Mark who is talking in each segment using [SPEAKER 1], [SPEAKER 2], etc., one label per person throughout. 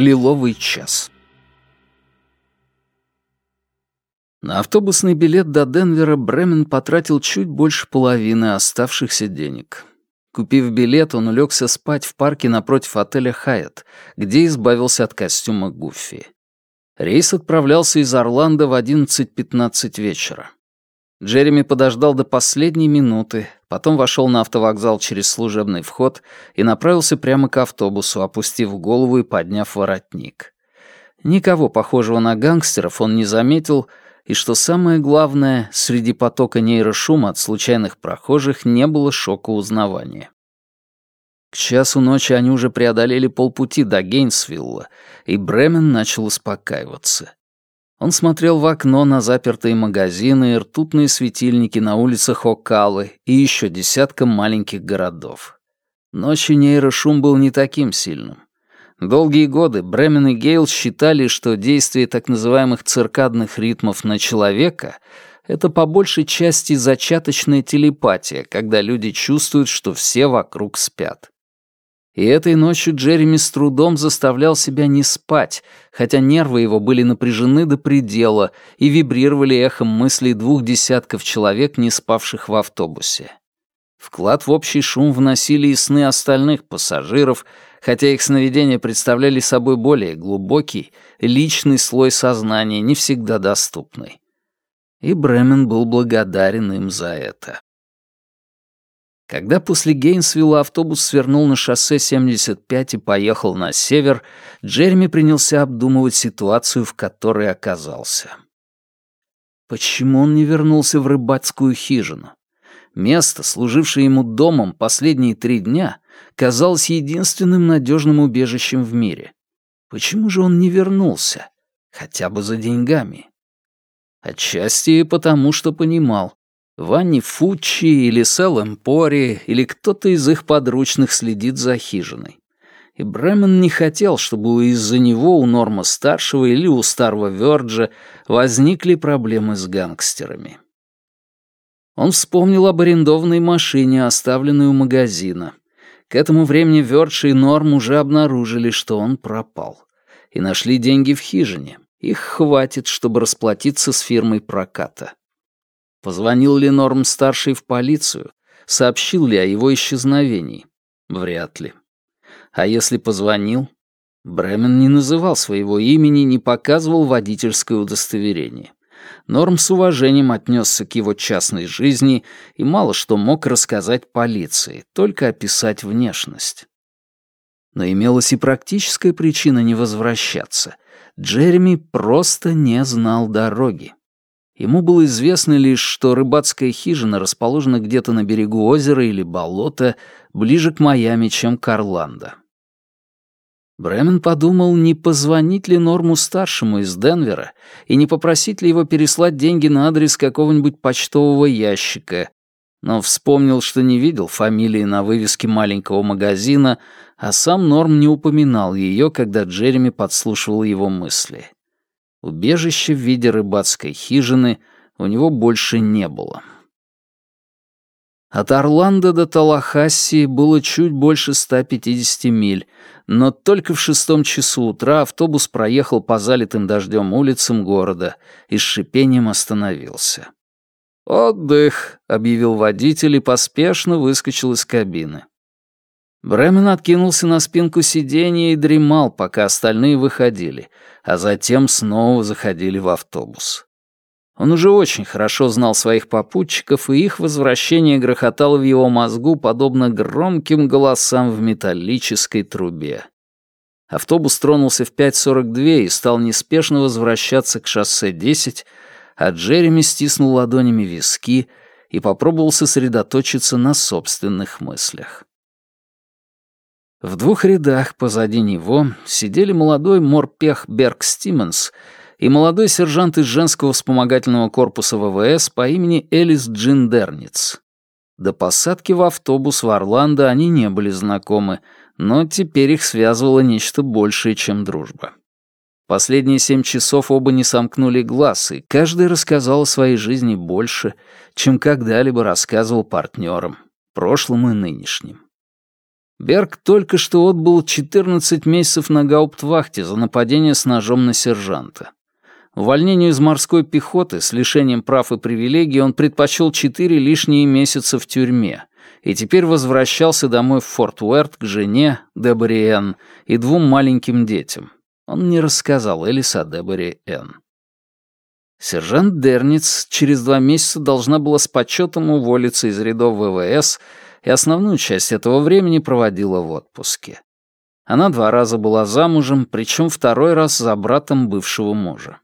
[SPEAKER 1] лиловый час. На автобусный билет до Денвера Бремен потратил чуть больше половины оставшихся денег. Купив билет, он улегся спать в парке напротив отеля «Хайет», где избавился от костюма Гуффи. Рейс отправлялся из Орландо в 11.15 вечера. Джереми подождал до последней минуты, потом вошел на автовокзал через служебный вход и направился прямо к автобусу, опустив голову и подняв воротник. Никого похожего на гангстеров он не заметил, и, что самое главное, среди потока нейрошума от случайных прохожих не было шока узнавания. К часу ночи они уже преодолели полпути до Гейнсвилла, и Бремен начал успокаиваться. Он смотрел в окно на запертые магазины и ртутные светильники на улицах Окалы и еще десяткам маленьких городов. Ночью нейрошум был не таким сильным. Долгие годы Бремен и Гейл считали, что действие так называемых циркадных ритмов на человека — это по большей части зачаточная телепатия, когда люди чувствуют, что все вокруг спят. И этой ночью Джереми с трудом заставлял себя не спать, хотя нервы его были напряжены до предела и вибрировали эхом мыслей двух десятков человек, не спавших в автобусе. Вклад в общий шум вносили и сны остальных пассажиров, хотя их сновидения представляли собой более глубокий, личный слой сознания, не всегда доступный. И Бремен был благодарен им за это. Когда после Гейнсвилла автобус свернул на шоссе 75 и поехал на север, Джереми принялся обдумывать ситуацию, в которой оказался. Почему он не вернулся в рыбацкую хижину? Место, служившее ему домом последние три дня, казалось единственным надежным убежищем в мире. Почему же он не вернулся? Хотя бы за деньгами. Отчасти потому, что понимал, Ванни Фуччи или Сел Эмпори или кто-то из их подручных следит за хижиной. И Бремен не хотел, чтобы из-за него у Норма-старшего или у старого Вёрджа возникли проблемы с гангстерами. Он вспомнил об арендованной машине, оставленной у магазина. К этому времени Вёрдж и Норм уже обнаружили, что он пропал. И нашли деньги в хижине. Их хватит, чтобы расплатиться с фирмой проката. Позвонил ли Норм-старший в полицию? Сообщил ли о его исчезновении? Вряд ли. А если позвонил? Бремен не называл своего имени, не показывал водительское удостоверение. Норм с уважением отнесся к его частной жизни и мало что мог рассказать полиции, только описать внешность. Но имелась и практическая причина не возвращаться. Джереми просто не знал дороги. Ему было известно лишь, что рыбацкая хижина расположена где-то на берегу озера или болота, ближе к Майами, чем к Орландо. Бремен подумал, не позвонить ли Норму-старшему из Денвера и не попросить ли его переслать деньги на адрес какого-нибудь почтового ящика, но вспомнил, что не видел фамилии на вывеске маленького магазина, а сам Норм не упоминал ее, когда Джереми подслушивал его мысли. Убежища в виде рыбацкой хижины у него больше не было. От Орландо до Талахасси было чуть больше 150 миль, но только в шестом часу утра автобус проехал по залитым дождем улицам города и с шипением остановился. «Отдых», — объявил водитель и поспешно выскочил из кабины. Бремен откинулся на спинку сиденья и дремал, пока остальные выходили, а затем снова заходили в автобус. Он уже очень хорошо знал своих попутчиков, и их возвращение грохотало в его мозгу, подобно громким голосам в металлической трубе. Автобус тронулся в 5.42 и стал неспешно возвращаться к шоссе 10, а Джереми стиснул ладонями виски и попробовал сосредоточиться на собственных мыслях. В двух рядах позади него сидели молодой морпех Берг Стименс и молодой сержант из женского вспомогательного корпуса ВВС по имени Элис Джиндерниц. До посадки в автобус в Орландо они не были знакомы, но теперь их связывало нечто большее, чем дружба. Последние семь часов оба не сомкнули глаз, и каждый рассказал о своей жизни больше, чем когда-либо рассказывал партнерам, прошлым и нынешним. Берг только что отбыл 14 месяцев на гауптвахте за нападение с ножом на сержанта. Увольнению из морской пехоты с лишением прав и привилегий он предпочел 4 лишние месяца в тюрьме и теперь возвращался домой в Форт Уэрт к жене, Дебори Энн, и двум маленьким детям. Он не рассказал Элис о Дебори. Сержант Дерниц через два месяца должна была с почетом уволиться из рядов ВВС и основную часть этого времени проводила в отпуске. Она два раза была замужем, причем второй раз за братом бывшего мужа.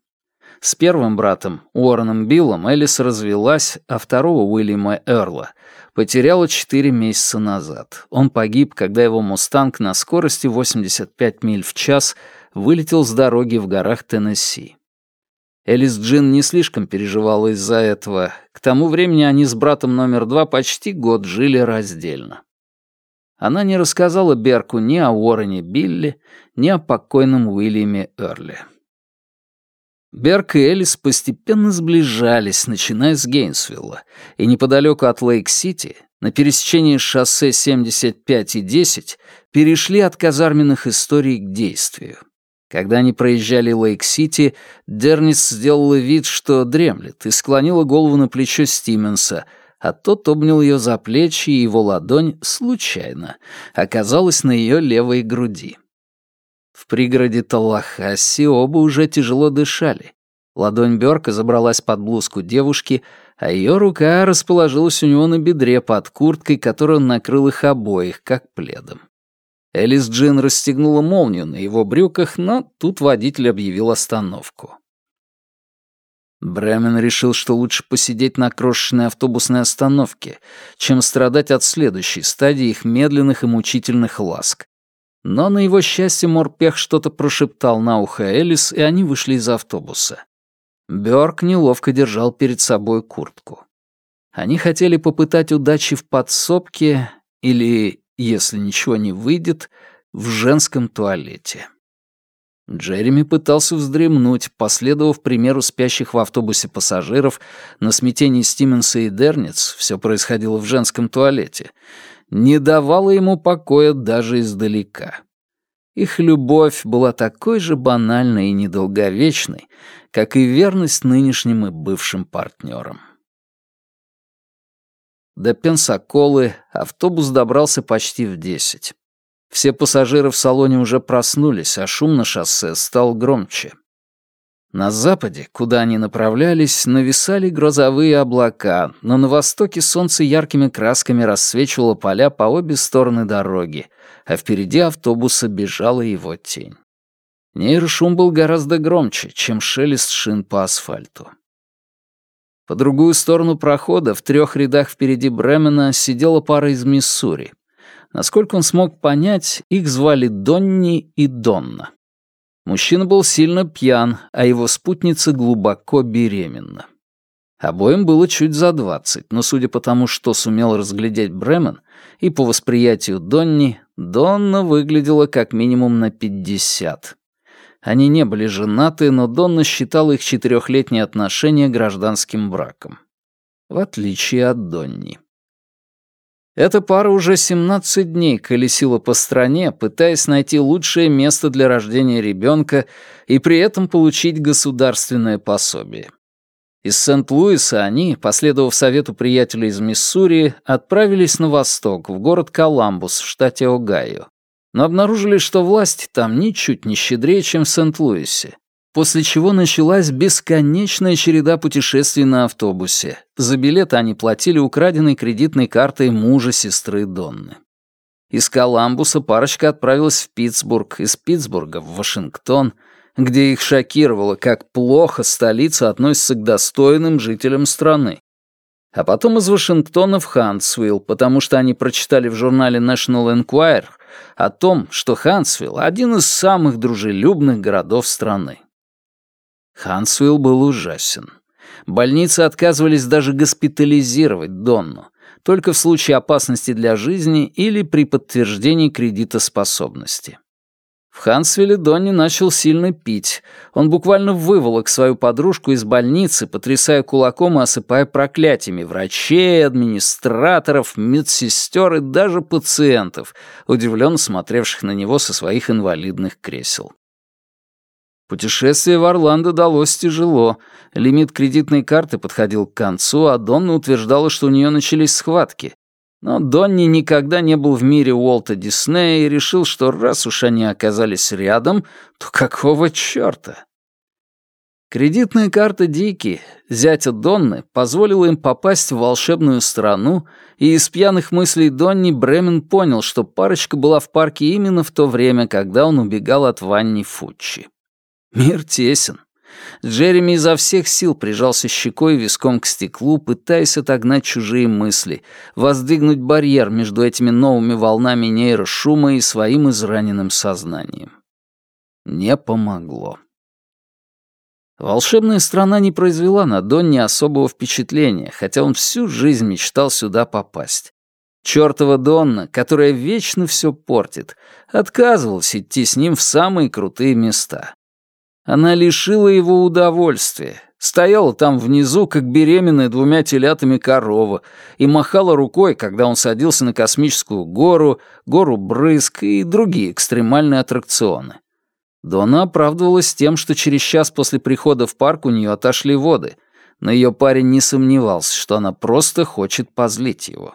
[SPEAKER 1] С первым братом, Уорреном Биллом, Элис развелась, а второго, Уильяма Эрла, потеряла четыре месяца назад. Он погиб, когда его «Мустанг» на скорости 85 миль в час вылетел с дороги в горах Теннесси. Элис Джин не слишком переживала из-за этого. К тому времени они с братом номер два почти год жили раздельно. Она не рассказала Берку ни о Уоррене Билли, ни о покойном Уильяме Эрли. Берк и Элис постепенно сближались, начиная с Гейнсвилла, и неподалеку от Лейк-Сити, на пересечении шоссе 75 и 10, перешли от казарменных историй к действию. Когда они проезжали Лейк-Сити, Дернис сделала вид, что дремлет, и склонила голову на плечо Стименса, а тот обнял ее за плечи, и его ладонь, случайно, оказалась на ее левой груди. В пригороде Таллахасси оба уже тяжело дышали. Ладонь Бёрка забралась под блузку девушки, а ее рука расположилась у него на бедре под курткой, которую он накрыл их обоих, как пледом. Элис Джин расстегнула молнию на его брюках, но тут водитель объявил остановку. Бремен решил, что лучше посидеть на крошечной автобусной остановке, чем страдать от следующей стадии их медленных и мучительных ласк. Но на его счастье Морпех что-то прошептал на ухо Элис, и они вышли из автобуса. Бёрк неловко держал перед собой куртку. Они хотели попытать удачи в подсобке или если ничего не выйдет, в женском туалете. Джереми пытался вздремнуть, последовав примеру спящих в автобусе пассажиров, на смятении Стименса и Дерниц, все происходило в женском туалете, не давало ему покоя даже издалека. Их любовь была такой же банальной и недолговечной, как и верность нынешним и бывшим партнерам. До Пенсаколы автобус добрался почти в десять. Все пассажиры в салоне уже проснулись, а шум на шоссе стал громче. На западе, куда они направлялись, нависали грозовые облака, но на востоке солнце яркими красками рассвечивало поля по обе стороны дороги, а впереди автобуса бежала его тень. Нейрошум был гораздо громче, чем шелест шин по асфальту. По другую сторону прохода, в трех рядах впереди Бремена, сидела пара из Миссури. Насколько он смог понять, их звали Донни и Донна. Мужчина был сильно пьян, а его спутница глубоко беременна. Обоим было чуть за двадцать, но судя по тому, что сумел разглядеть Бремен, и по восприятию Донни, Донна выглядела как минимум на пятьдесят. Они не были женаты, но Донна считала их четырехлетние отношения гражданским браком. В отличие от Донни. Эта пара уже 17 дней колесила по стране, пытаясь найти лучшее место для рождения ребенка и при этом получить государственное пособие. Из Сент-Луиса они, последовав совету приятеля из Миссури, отправились на восток, в город Коламбус в штате Огайо но обнаружили, что власти там ничуть не щедрее, чем в Сент-Луисе, после чего началась бесконечная череда путешествий на автобусе. За билеты они платили украденной кредитной картой мужа сестры Донны. Из Коламбуса парочка отправилась в Питтсбург, из Питтсбурга в Вашингтон, где их шокировало, как плохо столица относится к достойным жителям страны. А потом из Вашингтона в Хантсвилл, потому что они прочитали в журнале National Enquirer о том, что Хансвилл — один из самых дружелюбных городов страны. Хансвилл был ужасен. Больницы отказывались даже госпитализировать Донну, только в случае опасности для жизни или при подтверждении кредитоспособности. В Хансвилле Донни начал сильно пить. Он буквально выволок свою подружку из больницы, потрясая кулаком и осыпая проклятиями врачей, администраторов, медсестер и даже пациентов, удивленно смотревших на него со своих инвалидных кресел. Путешествие в Орландо далось тяжело. Лимит кредитной карты подходил к концу, а Донна утверждала, что у нее начались схватки. Но Донни никогда не был в мире Уолта Диснея и решил, что раз уж они оказались рядом, то какого чёрта? Кредитная карта Дики, зятя Донны, позволила им попасть в волшебную страну, и из пьяных мыслей Донни Бремен понял, что парочка была в парке именно в то время, когда он убегал от Ванни Фуччи. Мир тесен. Джереми изо всех сил прижался щекой и виском к стеклу, пытаясь отогнать чужие мысли, воздвигнуть барьер между этими новыми волнами нейрошума и своим израненным сознанием. Не помогло. Волшебная страна не произвела на Донни особого впечатления, хотя он всю жизнь мечтал сюда попасть. Чёртова Донна, которая вечно все портит, отказывалась идти с ним в самые крутые места. Она лишила его удовольствия, стояла там внизу, как беременная двумя телятами корова, и махала рукой, когда он садился на космическую гору, гору Брызг и другие экстремальные аттракционы. Дона оправдывалась тем, что через час после прихода в парк у нее отошли воды, но ее парень не сомневался, что она просто хочет позлить его.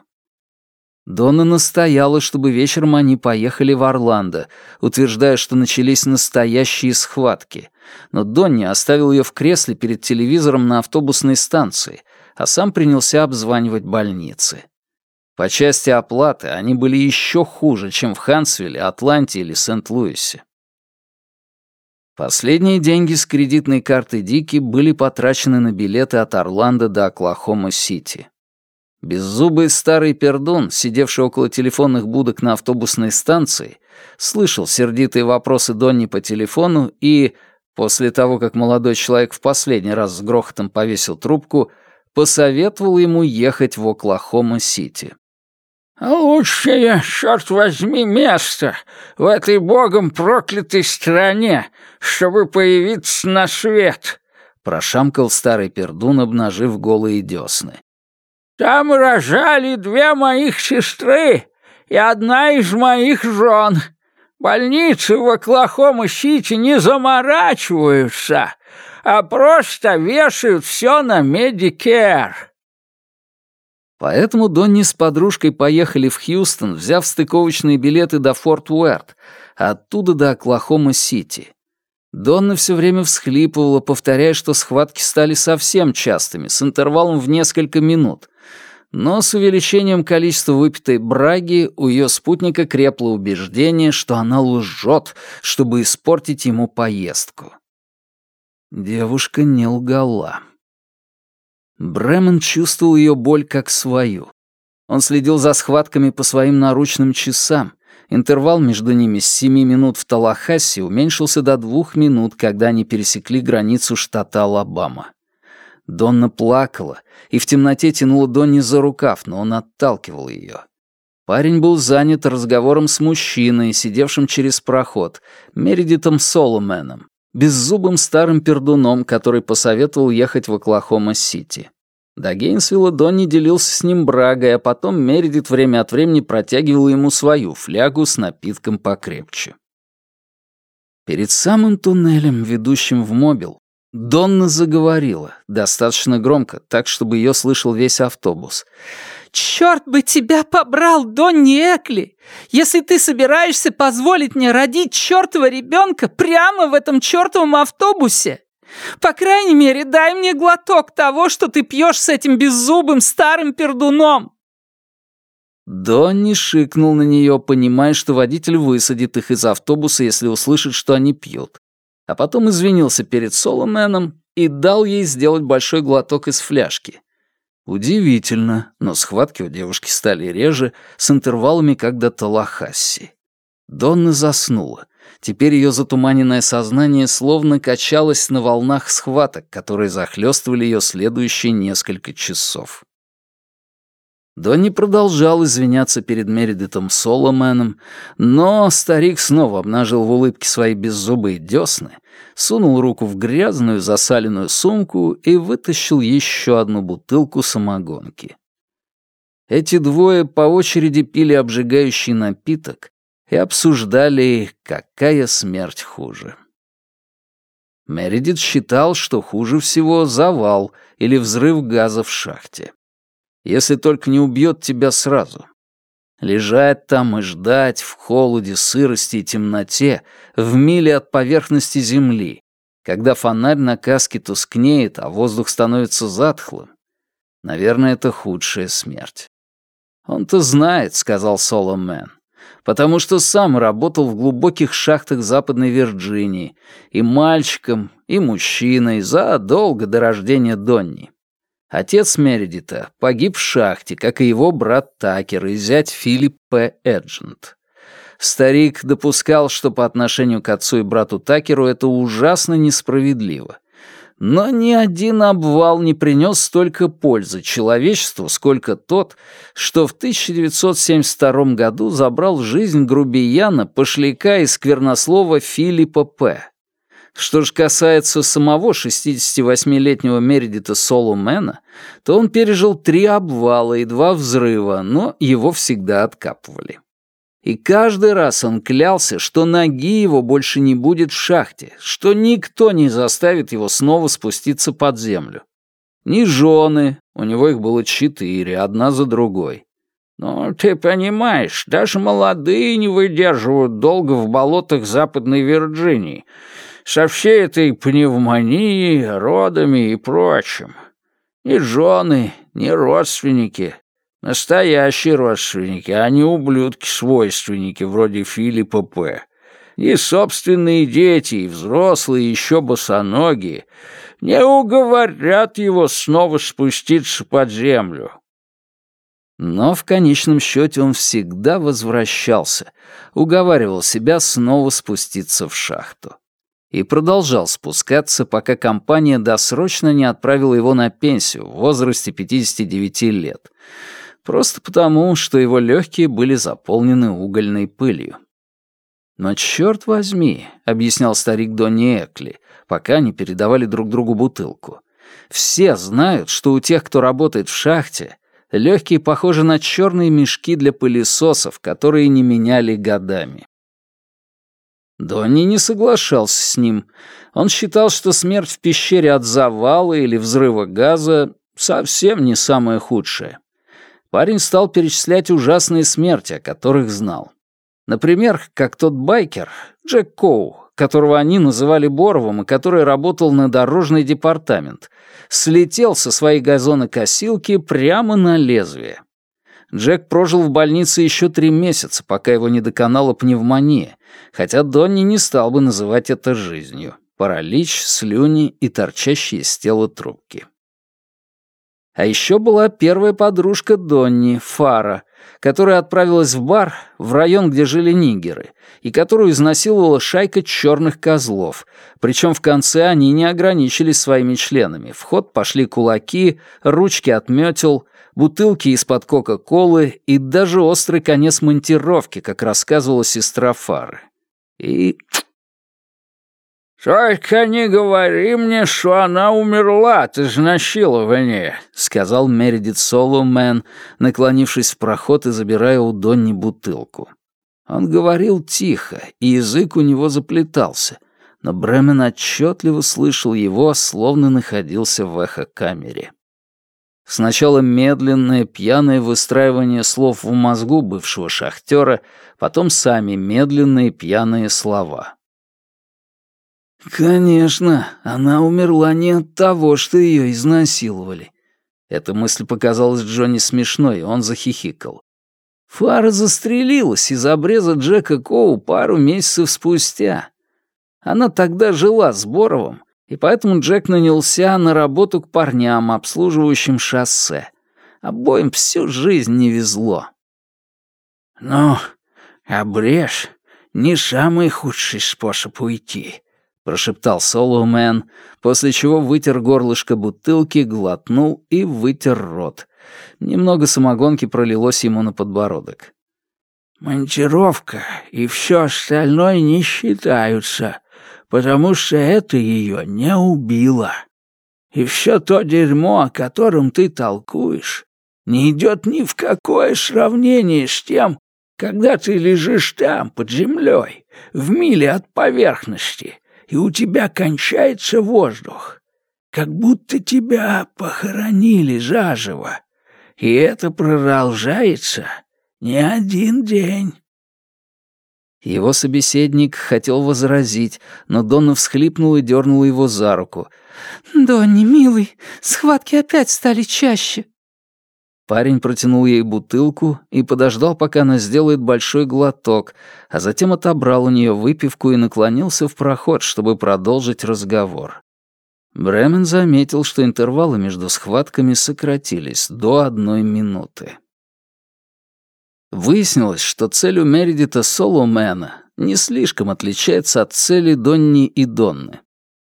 [SPEAKER 1] Дона настояла, чтобы вечером они поехали в Орландо, утверждая, что начались настоящие схватки. Но Донни оставил ее в кресле перед телевизором на автобусной станции, а сам принялся обзванивать больницы. По части оплаты они были еще хуже, чем в Хансвилле, Атланте или Сент-Луисе. Последние деньги с кредитной карты Дики были потрачены на билеты от Орландо до Оклахома-Сити. Беззубый старый пердун, сидевший около телефонных будок на автобусной станции, слышал сердитые вопросы Донни по телефону и, после того, как молодой человек в последний раз с грохотом повесил трубку, посоветовал ему ехать в Оклахома-Сити.
[SPEAKER 2] «Лучшее, черт возьми, место в этой богом проклятой стране, чтобы появиться на свет», — прошамкал старый пердун, обнажив голые десны. Там рожали две моих сестры и одна из моих жен. Больницы в Оклахома-Сити не заморачиваются, а просто вешают все на Медикер.
[SPEAKER 1] Поэтому Донни с подружкой поехали в Хьюстон, взяв стыковочные билеты до Форт Уэрт, оттуда до Оклахома-Сити. Донна все время всхлипывала, повторяя, что схватки стали совсем частыми, с интервалом в несколько минут, но с увеличением количества выпитой браги у ее спутника крепло убеждение, что она лжет, чтобы испортить ему поездку. Девушка не лгала. Бремен чувствовал ее боль как свою. Он следил за схватками по своим наручным часам. Интервал между ними с семи минут в Талахассе уменьшился до двух минут, когда они пересекли границу штата Алабама. Донна плакала и в темноте тянула Донни за рукав, но он отталкивал ее. Парень был занят разговором с мужчиной, сидевшим через проход, Мередитом Соломеном, беззубым старым пердуном, который посоветовал ехать в Оклахома-Сити. До Гейнсвилла Донни делился с ним брагой, а потом Мередит время от времени протягивал ему свою флягу с напитком покрепче. Перед самым туннелем, ведущим в Мобил, Донна заговорила, достаточно громко, так, чтобы ее слышал весь автобус. «Черт бы тебя побрал, Донни Экли! Если ты собираешься позволить мне родить чертова ребенка прямо в этом чертовом автобусе, по крайней мере, дай мне глоток того, что ты пьешь с этим беззубым старым пердуном!» Донни шикнул на нее, понимая, что водитель высадит их из автобуса, если услышит, что они пьют а потом извинился перед Соломеном и дал ей сделать большой глоток из фляжки. Удивительно, но схватки у девушки стали реже, с интервалами как до Талахасси. Донна заснула. Теперь ее затуманенное сознание словно качалось на волнах схваток, которые захлестывали ее следующие несколько часов. Донни продолжал извиняться перед Мередитом Соломеном, но старик снова обнажил в улыбке свои беззубые десны, сунул руку в грязную засаленную сумку и вытащил еще одну бутылку самогонки. Эти двое по очереди пили обжигающий напиток и обсуждали, какая смерть хуже. Мередит считал, что хуже всего завал или взрыв газа в шахте если только не убьет тебя сразу. Лежать там и ждать в холоде, сырости и темноте в миле от поверхности земли, когда фонарь на каске тускнеет, а воздух становится затхлым. Наверное, это худшая смерть. «Он-то знает», — сказал Соломон, «потому что сам работал в глубоких шахтах Западной Вирджинии и мальчиком, и мужчиной задолго до рождения Донни. Отец Мередита погиб в шахте, как и его брат Такер и зять Филипп П. Эджент. Старик допускал, что по отношению к отцу и брату Такеру это ужасно несправедливо. Но ни один обвал не принес столько пользы человечеству, сколько тот, что в 1972 году забрал жизнь грубияна, пошляка и сквернослова Филиппа П. Что ж касается самого 68-летнего Мередита Солумена, то он пережил три обвала и два взрыва, но его всегда откапывали. И каждый раз он клялся, что ноги его больше не будет в шахте, что никто не заставит его снова спуститься под землю. Ни жены, у него их было четыре, одна за другой. Но ты понимаешь, даже молодые не выдерживают долго в болотах Западной Вирджинии, со всей этой пневмонией, родами и прочим. Ни жены, ни родственники. Настоящие родственники, а не ублюдки-свойственники вроде Филиппа П. И собственные дети, и взрослые, еще босоногие, не уговорят его снова спуститься под землю. Но в конечном счете он всегда возвращался, уговаривал себя снова спуститься в шахту и продолжал спускаться, пока компания досрочно не отправила его на пенсию в возрасте 59 лет, просто потому, что его легкие были заполнены угольной пылью. «Но черт возьми», — объяснял старик Донни Экли, пока они передавали друг другу бутылку, «все знают, что у тех, кто работает в шахте, легкие похожи на черные мешки для пылесосов, которые не меняли годами. Донни не соглашался с ним. Он считал, что смерть в пещере от завала или взрыва газа совсем не самое худшее. Парень стал перечислять ужасные смерти, о которых знал. Например, как тот байкер, Джек Коу, которого они называли Боровым и который работал на дорожный департамент, слетел со своей газонокосилки прямо на лезвие. Джек прожил в больнице еще три месяца, пока его не доконала пневмония, хотя Донни не стал бы называть это жизнью. Паралич, слюни и торчащие из тела трубки. А еще была первая подружка Донни, Фара, которая отправилась в бар в район, где жили нигеры, и которую изнасиловала шайка черных козлов, причем в конце они не ограничились своими членами. В ход пошли кулаки, ручки от метел, бутылки из-под Кока-Колы и даже острый конец монтировки, как рассказывала сестра Фары. И...
[SPEAKER 2] «Только не говори мне, что она умерла от изнасилования», — сказал Мередит Соломен, наклонившись в проход и забирая у Донни бутылку. Он говорил тихо, и язык у него заплетался, но Бремен отчетливо слышал его, словно находился в эхо-камере. Сначала медленное, пьяное выстраивание слов в мозгу бывшего шахтера, потом сами медленные, пьяные слова. «Конечно, она умерла не от того, что ее изнасиловали». Эта мысль показалась Джонни смешной, он захихикал. Фара застрелилась из обреза Джека Коу пару месяцев спустя. Она тогда жила с Боровым, и поэтому Джек нанялся на работу к парням, обслуживающим шоссе. Обоим всю жизнь не везло. «Ну, обрежь — не самый худший способ уйти», —
[SPEAKER 1] прошептал Солоумен, после чего вытер горлышко бутылки, глотнул и вытер рот. Немного самогонки пролилось ему на подбородок.
[SPEAKER 2] «Монтировка и все остальное не считаются, потому что это ее не убило. И все то дерьмо, о котором ты толкуешь, не идет ни в какое сравнение с тем, когда ты лежишь там, под землей, в миле от поверхности, и у тебя кончается воздух, как будто тебя похоронили заживо. И это продолжается не один день.
[SPEAKER 1] Его собеседник хотел возразить, но Донна всхлипнула и дернула его за руку.
[SPEAKER 3] «Донни, милый, схватки опять стали чаще».
[SPEAKER 1] Парень протянул ей бутылку и подождал, пока она сделает большой глоток, а затем отобрал у нее выпивку и наклонился в проход, чтобы продолжить разговор. Бремен заметил, что интервалы между схватками сократились до одной минуты. Выяснилось, что цель у Мередита Соломена не слишком отличается от цели Донни и Донны.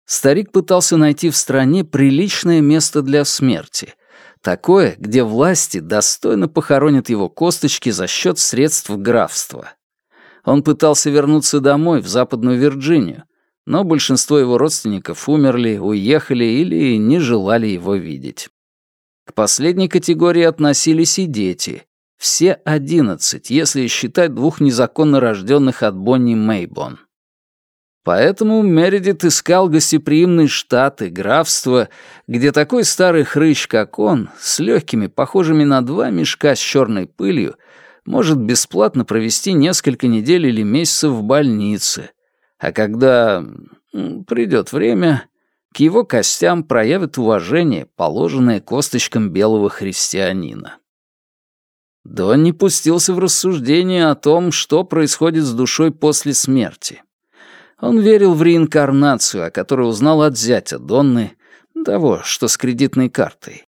[SPEAKER 1] Старик пытался найти в стране приличное место для смерти, такое, где власти достойно похоронят его косточки за счет средств графства. Он пытался вернуться домой, в Западную Вирджинию, но большинство его родственников умерли, уехали или не желали его видеть. К последней категории относились и дети, все одиннадцать, если считать двух незаконно рожденных от Бонни Мейбон. Поэтому Мередит искал гостеприимные штаты, графства, где такой старый хрыщ, как он, с легкими, похожими на два мешка с черной пылью, может бесплатно провести несколько недель или месяцев в больнице. А когда придет время, к его костям проявят уважение, положенное косточкам белого христианина. Донни пустился в рассуждение о том, что происходит с душой после смерти. Он верил в реинкарнацию, о которой узнал от зятя Донны, того, что с кредитной картой.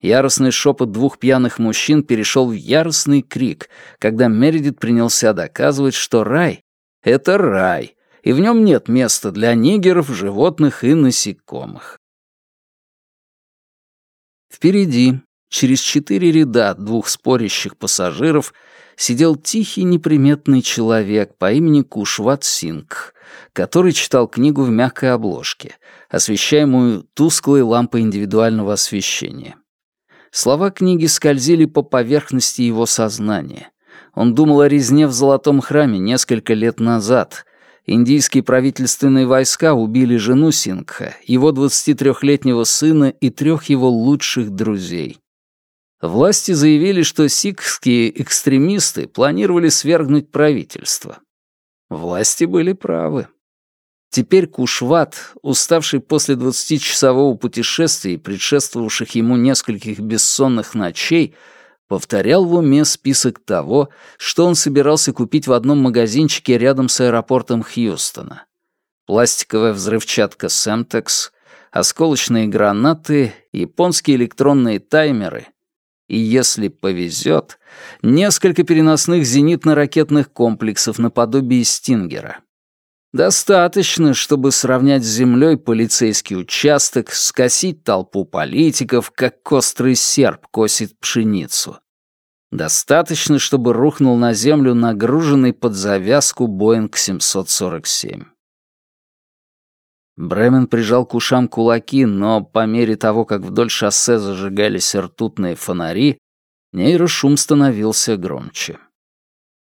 [SPEAKER 1] Яростный шепот двух пьяных мужчин перешел в яростный крик, когда Мередит принялся доказывать, что рай — это рай, и в нем нет места для нигеров, животных и насекомых. Впереди, Через четыре ряда двух спорящих пассажиров сидел тихий неприметный человек по имени Кушват Сингх, который читал книгу в мягкой обложке, освещаемую тусклой лампой индивидуального освещения. Слова книги скользили по поверхности его сознания. Он думал о резне в Золотом храме несколько лет назад. Индийские правительственные войска убили жену Сингха, его 23-летнего сына и трех его лучших друзей. Власти заявили, что сикхские экстремисты планировали свергнуть правительство. Власти были правы. Теперь Кушват, уставший после двадцатичасового путешествия и предшествовавших ему нескольких бессонных ночей, повторял в уме список того, что он собирался купить в одном магазинчике рядом с аэропортом Хьюстона. Пластиковая взрывчатка Semtex, осколочные гранаты, японские электронные таймеры — и, если повезет, несколько переносных зенитно-ракетных комплексов наподобие «Стингера». Достаточно, чтобы сравнять с землей полицейский участок, скосить толпу политиков, как острый серп косит пшеницу. Достаточно, чтобы рухнул на землю нагруженный под завязку Боинг 747. Бремен прижал к ушам кулаки, но по мере того, как вдоль шоссе зажигались ртутные фонари, нейрошум становился громче.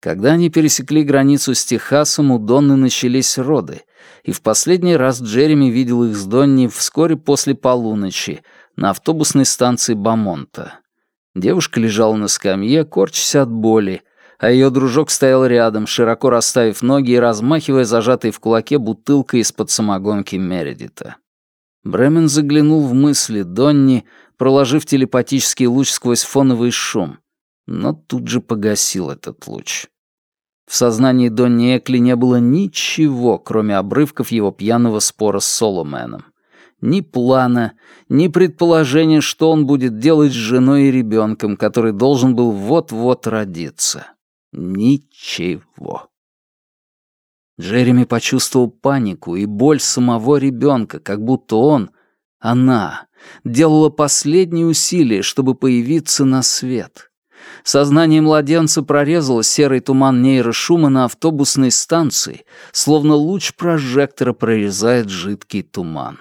[SPEAKER 1] Когда они пересекли границу с Техасом, у Донны начались роды, и в последний раз Джереми видел их с Донни вскоре после полуночи на автобусной станции Бамонта. Девушка лежала на скамье, корчась от боли, а ее дружок стоял рядом, широко расставив ноги и размахивая зажатой в кулаке бутылкой из-под самогонки Мередита. Бремен заглянул в мысли Донни, проложив телепатический луч сквозь фоновый шум, но тут же погасил этот луч. В сознании Донни Экли не было ничего, кроме обрывков его пьяного спора с Соломеном. Ни плана, ни предположения, что он будет делать с женой и ребенком, который должен был вот-вот родиться. Ничего. Джереми почувствовал панику и боль самого ребенка, как будто он, она, делала последние усилия, чтобы появиться на свет. Сознание младенца прорезало серый туман нейрошума на автобусной станции, словно луч прожектора прорезает жидкий туман.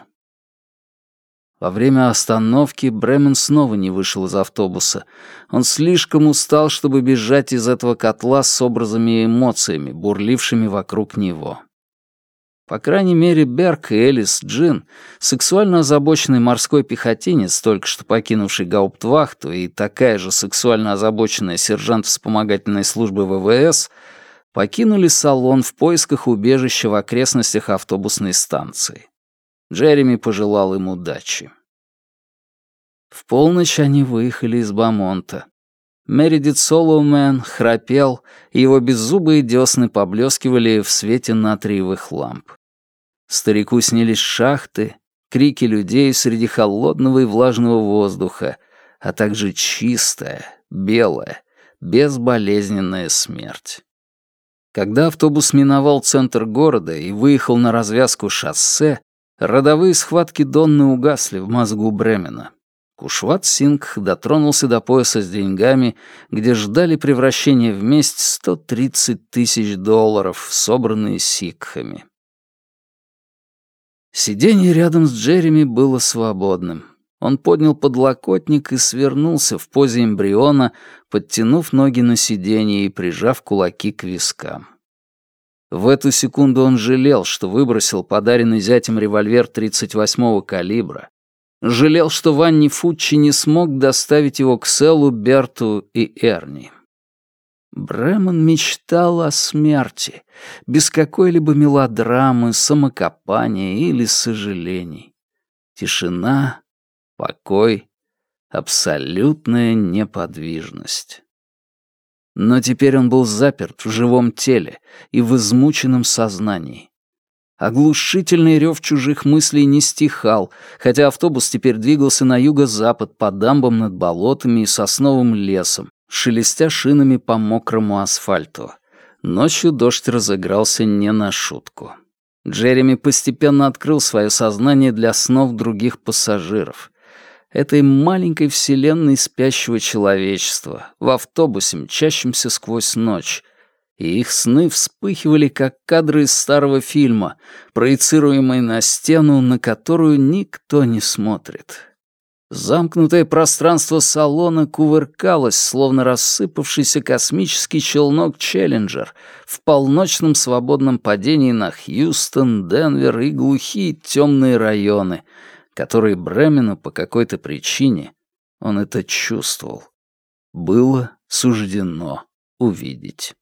[SPEAKER 1] Во время остановки Бремен снова не вышел из автобуса. Он слишком устал, чтобы бежать из этого котла с образами и эмоциями, бурлившими вокруг него. По крайней мере, Берг и Элис Джин, сексуально озабоченный морской пехотинец, только что покинувший гауптвахту, и такая же сексуально озабоченная сержант вспомогательной службы ВВС, покинули салон в поисках убежища в окрестностях автобусной станции. Джереми пожелал им удачи. В полночь они выехали из Бамонта. Мередит Солоумен храпел, и его беззубые десны поблескивали в свете натриевых ламп. Старику снились шахты, крики людей среди холодного и влажного воздуха, а также чистая, белая, безболезненная смерть. Когда автобус миновал центр города и выехал на развязку шоссе, Родовые схватки Донны угасли в мозгу Бремена. Кушват Сингх дотронулся до пояса с деньгами, где ждали превращения в месть 130 тысяч долларов, собранные сикхами. Сиденье рядом с Джереми было свободным. Он поднял подлокотник и свернулся в позе эмбриона, подтянув ноги на сиденье и прижав кулаки к вискам. В эту секунду он жалел, что выбросил подаренный зятем револьвер 38-го калибра. Жалел, что Ванни Фуччи не смог доставить его к Селу, Берту и Эрни. Бремен мечтал о смерти, без какой-либо мелодрамы, самокопания или сожалений. Тишина, покой, абсолютная неподвижность. Но теперь он был заперт в живом теле и в измученном сознании. Оглушительный рев чужих мыслей не стихал, хотя автобус теперь двигался на юго-запад по дамбам над болотами и сосновым лесом, шелестя шинами по мокрому асфальту. Ночью дождь разыгрался не на шутку. Джереми постепенно открыл свое сознание для снов других пассажиров этой маленькой вселенной спящего человечества, в автобусе, мчащемся сквозь ночь. И их сны вспыхивали, как кадры из старого фильма, проецируемые на стену, на которую никто не смотрит. Замкнутое пространство салона кувыркалось, словно рассыпавшийся космический челнок «Челленджер» в полночном свободном падении на Хьюстон, Денвер и глухие темные районы — которые Бремену по какой-то причине, он это чувствовал, было суждено увидеть.